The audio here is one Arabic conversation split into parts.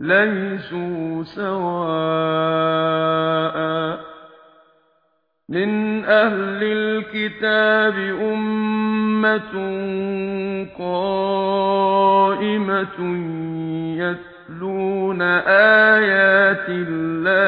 ليسوا سواء من أهل الكتاب أمة قائمة يتلون آيات الله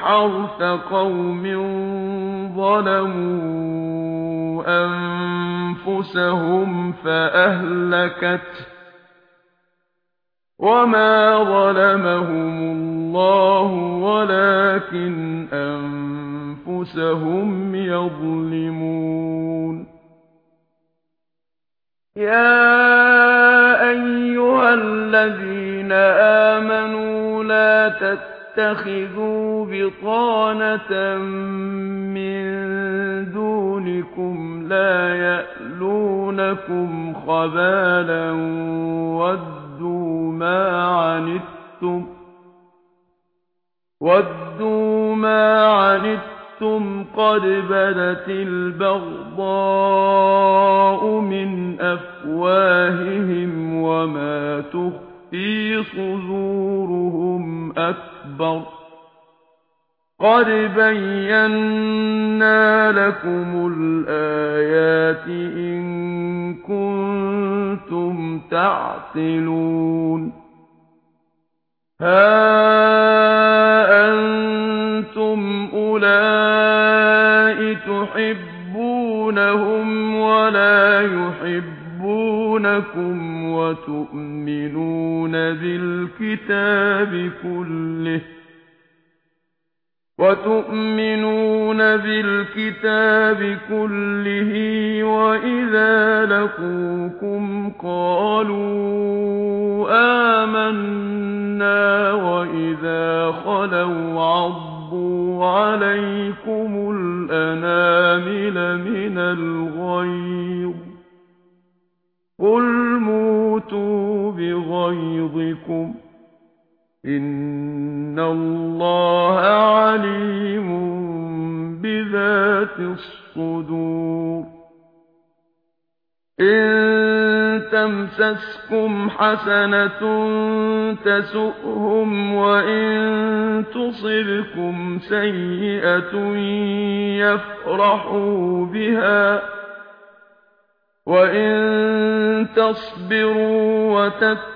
حرث قوم ظلموا أنفسهم فأهلكت وما ظلمهم الله ولكن أنفسهم يظلمون. يا أيها الذين آمنوا لا تتقوا تَتَّخِذُوا بِطَانَةً مِنْ دُونِكُمْ لَا يَأْلُونَكُمْ خَبَالًا وَدُّوا مَا عَنِتُّمْ وَدُّوا مَا عَنِتُّمْ قَدْ بَدَتِ الْبَغْضَاءُ مِنْ أَفْوَاهِهِمْ وَمَا تُخْفِي صُدُورُهُمْ أَكْبَرُ أكبر. قد بينا لكم الآيات إن كنتم تعقلون. ها أنتم أولئك تحبونهم ولا يحبون يُحِبُّونَكُمْ وَتُؤْمِنُونَ بِالْكِتَابِ كُلِّهِ. وَتُؤْمِنُونَ بِالْكِتَابِ كُلِّهِ وَإِذَا لَقُوكُمْ قَالُوا آمَنَّا وَإِذَا خَلَوْا عَضُّوا عَلَيْكُمُ الْأَنَامِلَ مِنَ الْغَيْظِ قُلْ مُوتُوا بِغَيْظِكُمْ ان الله عليم بذات الصدور ان تمسسكم حسنه تسؤهم وان تصبكم سيئه يفرحوا بها وان تصبروا وتتقوا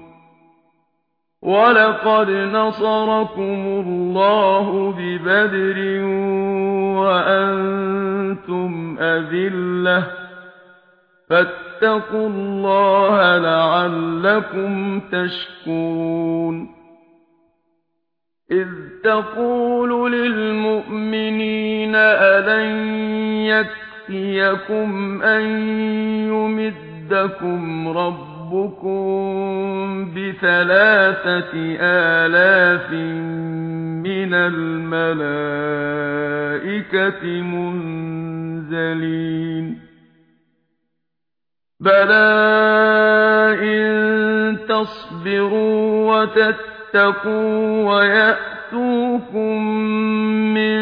وَلَقَدْ نَصَرَكُمُ اللَّهُ بِبَدْرٍ وَأَنْتُمْ أَذِلَّةٌ فَاتَّقُوا اللَّهَ لَعَلَّكُمْ تشكون إِذْ تَقُولُ لِلْمُؤْمِنِينَ أَلَنْ يَكْفِيَكُمْ أَنْ يُمِدَّكُمْ رَبُّكُمْ ربكم بثلاثة آلاف من الملائكة منزلين بلى إن تصبروا وتتقوا ويأتوكم من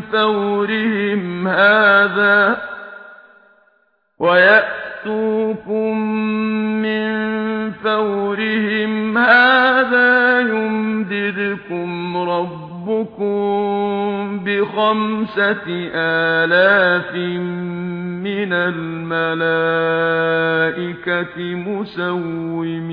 فورهم هذا ويأتوكم فورهم هذا يمددكم ربكم بخمسة آلاف من الملائكة مسومين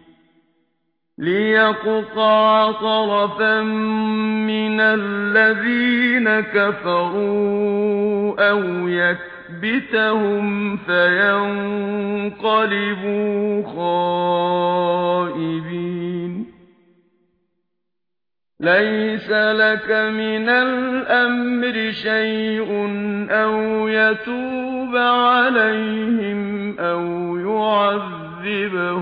لِيَقْطَعَ طَرَفًا مِّنَ الَّذِينَ كَفَرُوا أَوْ يَكْبِتَهُمْ فَيَنقَلِبُوا خَائِبِينَ لَيْسَ لَكَ مِنَ الْأَمْرِ شَيْءٌ أَوْ يَتُوبَ عَلَيْهِمْ أَوْ يُعَذِّبَهُمْ